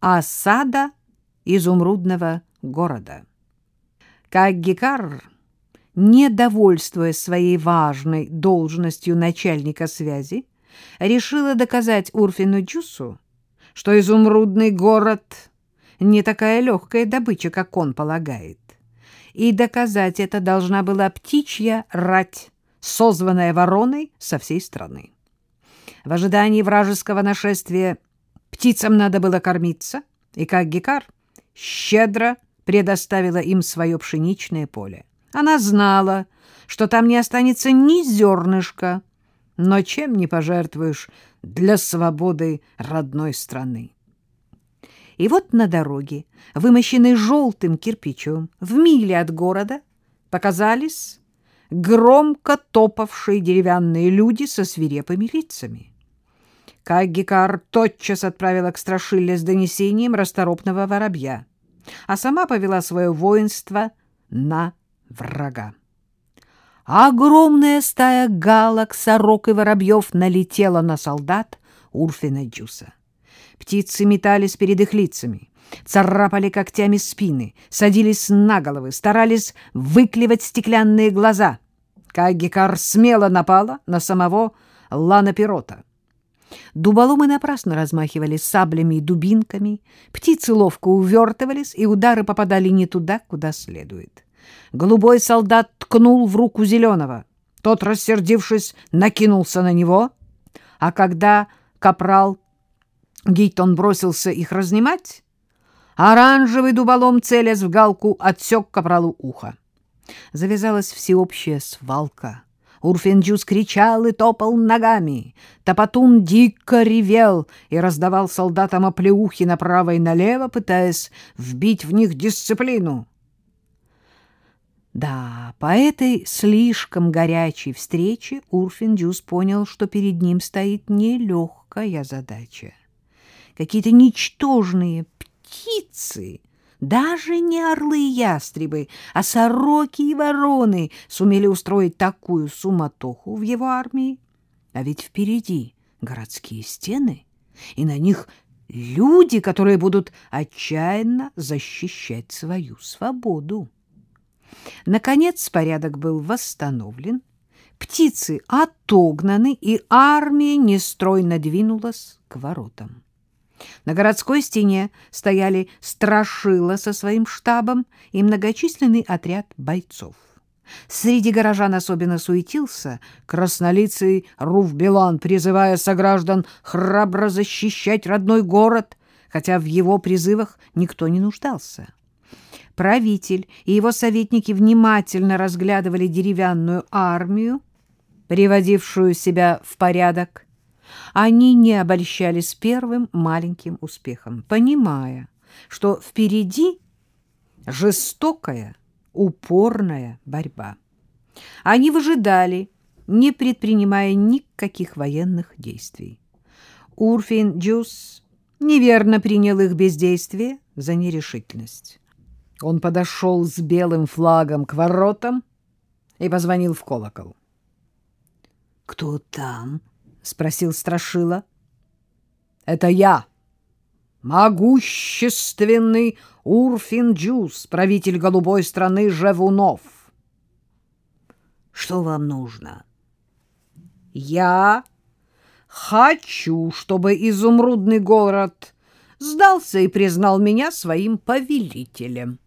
Осада изумрудного города. Как Гекар, недовольствуясь своей важной должностью начальника связи, решила доказать Урфину Джусу, что изумрудный город не такая легкая добыча, как он полагает. И доказать это должна была птичья рать, созванная вороной со всей страны. В ожидании вражеского нашествия птицам надо было кормиться, и как Гекар щедро предоставила им свое пшеничное поле. Она знала, что там не останется ни зернышка, но чем не пожертвуешь для свободы родной страны. И вот на дороге, вымощенной желтым кирпичом, в миле от города, показались громко топавшие деревянные люди со свирепыми лицами. Каггикар тотчас отправила к Страшилле с донесением расторопного воробья, а сама повела свое воинство на врага. Огромная стая галок, сорок и воробьев налетела на солдат Урфина Джуса. Птицы метались перед их лицами, царапали когтями спины, садились на головы, старались выклевать стеклянные глаза. Каггикар смело напала на самого Лана Пирота. Дуболомы напрасно размахивали саблями и дубинками, птицы ловко увертывались, и удары попадали не туда, куда следует. Голубой солдат ткнул в руку зеленого. Тот, рассердившись, накинулся на него, а когда капрал Гейтон бросился их разнимать, оранжевый дуболом, целясь в галку, отсек капралу ухо. Завязалась всеобщая свалка — Урфинджус кричал и топал ногами. Топотун дико ревел и раздавал солдатам оплеухи направо и налево, пытаясь вбить в них дисциплину. Да, по этой слишком горячей встрече Урфинджус понял, что перед ним стоит нелегкая задача. Какие-то ничтожные птицы даже не орлы и ястребы, а сороки и вороны сумели устроить такую суматоху в его армии. А ведь впереди городские стены, и на них люди, которые будут отчаянно защищать свою свободу. Наконец порядок был восстановлен, птицы отогнаны, и армия нестройно двинулась к воротам. На городской стене стояли страшила со своим штабом и многочисленный отряд бойцов. Среди горожан особенно суетился краснолицый Руф-Белан, призывая сограждан храбро защищать родной город, хотя в его призывах никто не нуждался. Правитель и его советники внимательно разглядывали деревянную армию, приводившую себя в порядок, они не обольщались первым маленьким успехом, понимая, что впереди жестокая, упорная борьба. Они выжидали, не предпринимая никаких военных действий. Урфин Джус неверно принял их бездействие за нерешительность. Он подошел с белым флагом к воротам и позвонил в колокол. «Кто там?» — спросил Страшила. — Это я, могущественный Урфин-Джус, правитель голубой страны Жевунов. — Что вам нужно? — Я хочу, чтобы изумрудный город сдался и признал меня своим повелителем.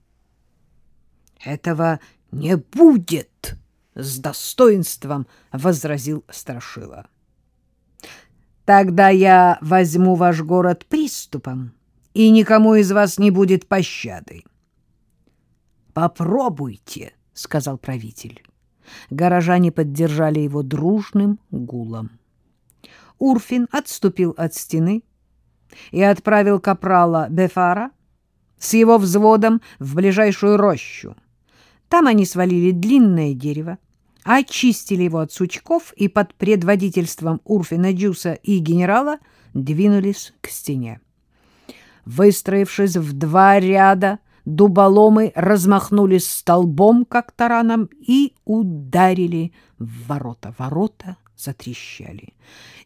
— Этого не будет! — с достоинством возразил Страшила. — Тогда я возьму ваш город приступом, и никому из вас не будет пощады. Попробуйте, сказал правитель. Горожане поддержали его дружным гулом. Урфин отступил от стены и отправил капрала Бефара с его взводом в ближайшую рощу. Там они свалили длинное дерево, очистили его от сучков и под предводительством Урфина Джуса и генерала двинулись к стене. Выстроившись в два ряда, дуболомы размахнулись столбом, как тараном, и ударили в ворота. Ворота затрещали.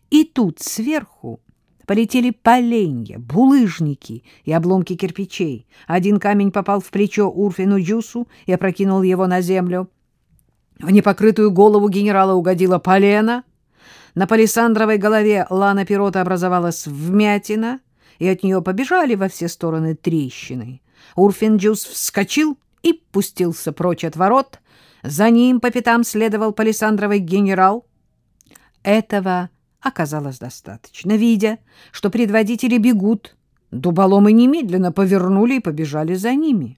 И тут сверху Полетели поленья, булыжники и обломки кирпичей. Один камень попал в плечо Урфину Джусу и опрокинул его на землю. В непокрытую голову генерала угодила полена. На палисандровой голове лана пирота образовалась вмятина, и от нее побежали во все стороны трещины. Урфин Джус вскочил и пустился прочь от ворот. За ним по пятам следовал палисандровый генерал. Этого оказалось достаточно. Видя, что предводители бегут, дуболомы немедленно повернули и побежали за ними.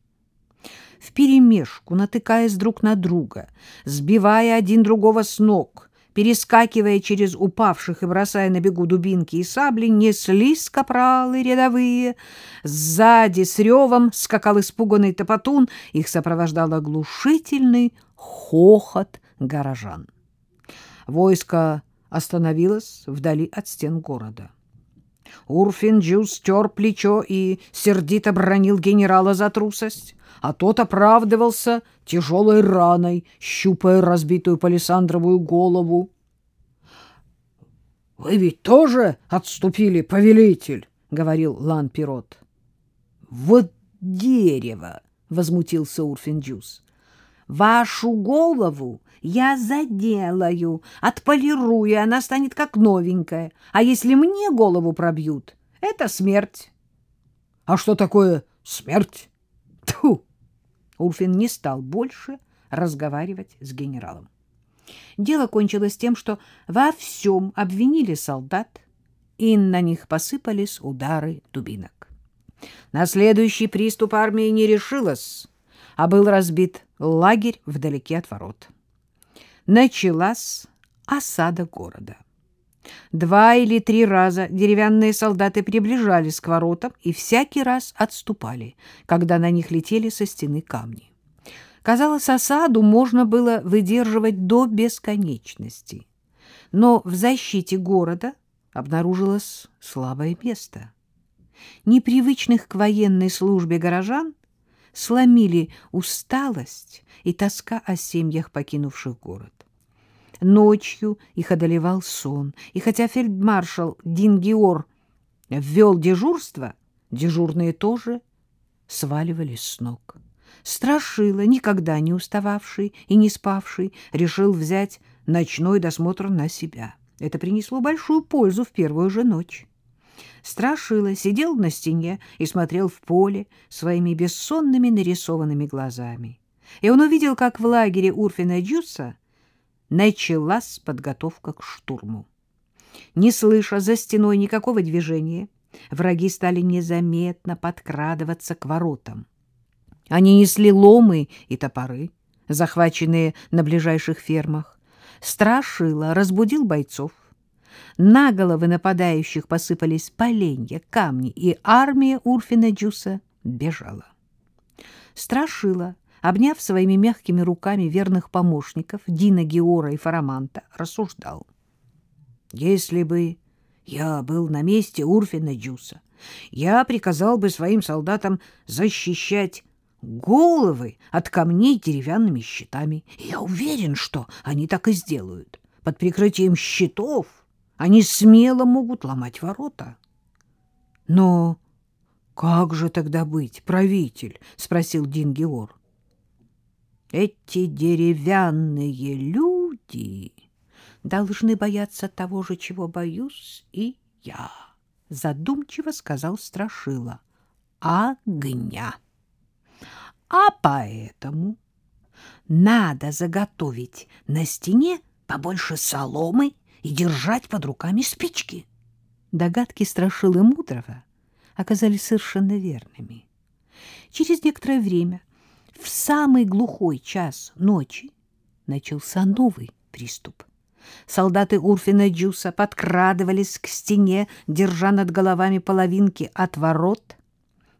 Вперемешку, натыкаясь друг на друга, сбивая один другого с ног, перескакивая через упавших и бросая на бегу дубинки и сабли, неслись капралы рядовые. Сзади с ревом скакал испуганный топотун, их сопровождал оглушительный хохот горожан. Войско остановилось вдали от стен города. Урфин Джус тер плечо и сердито бранил генерала за трусость, а тот оправдывался тяжелой раной, щупая разбитую палисандровую голову. — Вы ведь тоже отступили, повелитель? — говорил Лан-Пирот. — Вот дерево! — возмутился Урфин Джус. — Вашу голову я заделаю, отполирую, и она станет как новенькая. А если мне голову пробьют, это смерть. — А что такое смерть? Тьфу! Урфин не стал больше разговаривать с генералом. Дело кончилось тем, что во всем обвинили солдат, и на них посыпались удары дубинок. На следующий приступ армии не решилась, а был разбит лагерь вдалеке от ворот началась осада города. Два или три раза деревянные солдаты приближались к воротам и всякий раз отступали, когда на них летели со стены камни. Казалось, осаду можно было выдерживать до бесконечности. Но в защите города обнаружилось слабое место. Непривычных к военной службе горожан сломили усталость и тоска о семьях, покинувших город. Ночью их одолевал сон, и хотя фельдмаршал Дингиор ввел дежурство, дежурные тоже сваливались с ног. Страшила, никогда не устававший и не спавший, решил взять ночной досмотр на себя. Это принесло большую пользу в первую же ночь. Страшила сидел на стене и смотрел в поле своими бессонными нарисованными глазами. И он увидел, как в лагере Урфина Джуса началась подготовка к штурму. Не слыша за стеной никакого движения, враги стали незаметно подкрадываться к воротам. Они несли ломы и топоры, захваченные на ближайших фермах. Страшила разбудил бойцов. На головы нападающих посыпались поленья, камни, и армия Урфина Джуса бежала. Страшила обняв своими мягкими руками верных помощников Дина Геора и Фараманта, рассуждал. «Если бы я был на месте Урфина Джуса, я приказал бы своим солдатам защищать головы от камней деревянными щитами. Я уверен, что они так и сделают. Под прикрытием щитов они смело могут ломать ворота. — Но как же тогда быть, правитель? — спросил Дин Геор. Эти деревянные люди должны бояться того же, чего боюсь и я, — задумчиво сказал Страшила. — Огня. А поэтому надо заготовить на стене побольше соломы и держать под руками спички. Догадки Страшилы Мудрого оказались совершенно верными. Через некоторое время в самый глухой час ночи начался новый приступ. Солдаты Урфина Джуса подкрадывались к стене, держа над головами половинки от ворот,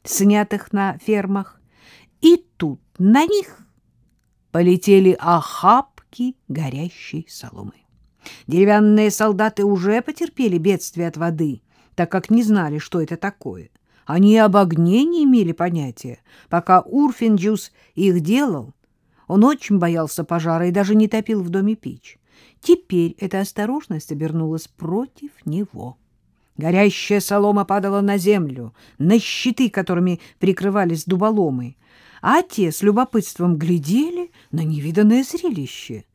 снятых на фермах, и тут на них полетели охапки горящей соломы. Деревянные солдаты уже потерпели бедствие от воды, так как не знали, что это такое — они об огне не имели понятия. Пока Урфинджус их делал, он очень боялся пожара и даже не топил в доме печь. Теперь эта осторожность обернулась против него. Горящая солома падала на землю, на щиты, которыми прикрывались дуболомы, а те с любопытством глядели на невиданное зрелище.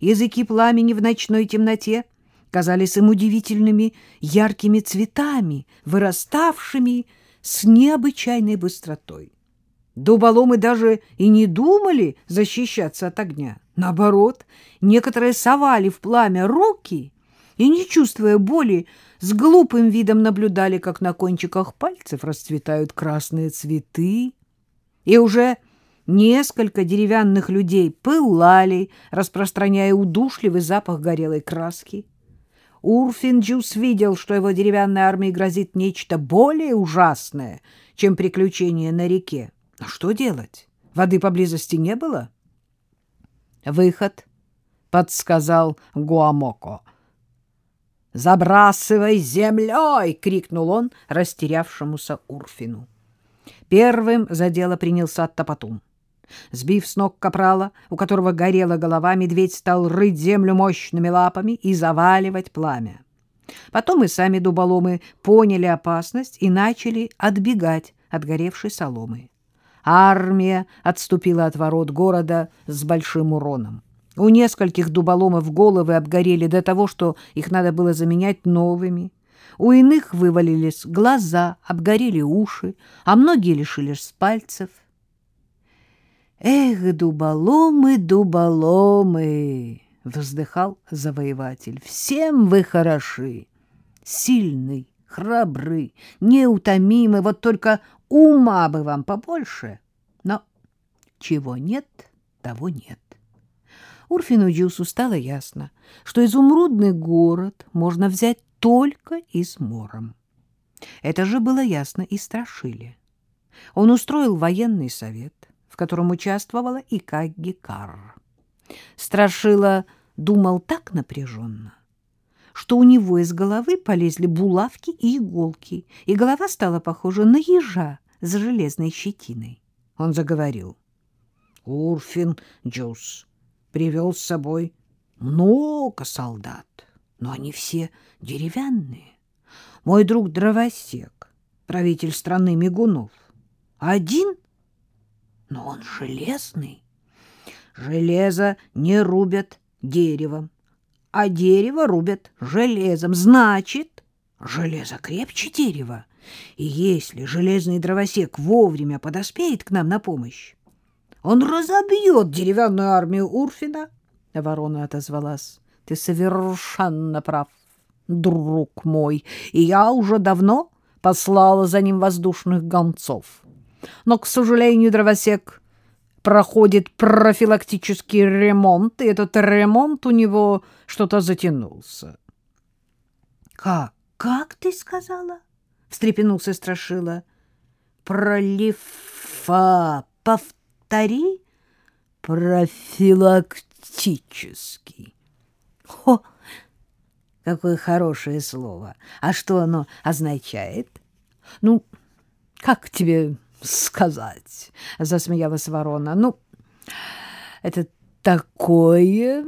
Языки пламени в ночной темноте казались им удивительными яркими цветами, выраставшими с необычайной быстротой. Дуболомы даже и не думали защищаться от огня. Наоборот, некоторые совали в пламя руки и, не чувствуя боли, с глупым видом наблюдали, как на кончиках пальцев расцветают красные цветы. И уже несколько деревянных людей пылали, распространяя удушливый запах горелой краски. Урфинджус видел, что его деревянной армии грозит нечто более ужасное, чем приключение на реке. А что делать? Воды поблизости не было? Выход, подсказал Гуамоко. «Забрасывай землей!» — крикнул он растерявшемуся Урфину. Первым за дело принялся Топотун. Сбив с ног капрала, у которого горела голова, медведь стал рыть землю мощными лапами и заваливать пламя. Потом и сами дуболомы поняли опасность и начали отбегать от горевшей соломы. Армия отступила от ворот города с большим уроном. У нескольких дуболомов головы обгорели до того, что их надо было заменять новыми. У иных вывалились глаза, обгорели уши, а многие лишились пальцев. «Эх, дуболомы, дуболомы!» — вздыхал завоеватель. «Всем вы хороши! Сильный, храбры, неутомимы, вот только ума бы вам побольше, но чего нет, того нет. Урфину Дюсу стало ясно, что изумрудный город можно взять только измором. Это же было ясно и Страшиле. Он устроил военный совет, в котором участвовала и Кагги Карр. Страшила думал так напряженно, что у него из головы полезли булавки и иголки, и голова стала похожа на ежа с железной щетиной. Он заговорил. Урфин Джус привел с собой много солдат, но они все деревянные. Мой друг дровосек, правитель страны мигунов, один, но он железный. Железо не рубят деревом, а дерево рубят железом. Значит, железо крепче дерева. И если железный дровосек вовремя подоспеет к нам на помощь, он разобьет деревянную армию Урфина. Ворона отозвалась. Ты совершенно прав, друг мой, и я уже давно послала за ним воздушных гонцов. Но, к сожалению, дровосек проходит профилактический ремонт, и этот ремонт у него что-то затянулся. — Как? Как ты сказала? — встрепенулся Страшила. — Пролифа. Повтори. Профилактический. Хо! Какое хорошее слово. А что оно означает? Ну, как тебе сказать, — засмеялась ворона. — Ну, это такое,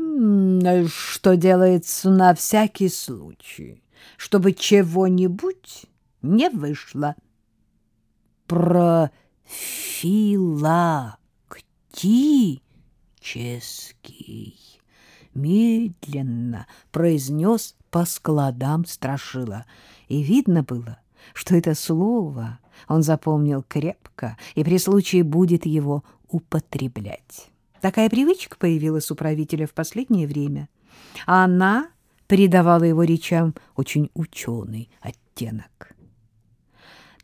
что делается на всякий случай, чтобы чего-нибудь не вышло. Профилактический. Медленно произнес по складам Страшила, и видно было, что это слово он запомнил крепко и при случае будет его употреблять. Такая привычка появилась у правителя в последнее время. А она придавала его речам очень ученый оттенок.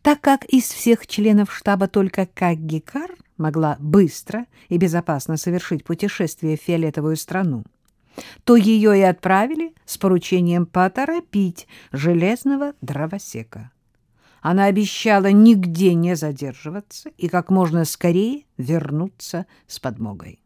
Так как из всех членов штаба только Каггикар могла быстро и безопасно совершить путешествие в фиолетовую страну, то ее и отправили с поручением поторопить железного дровосека. Она обещала нигде не задерживаться и как можно скорее вернуться с подмогой.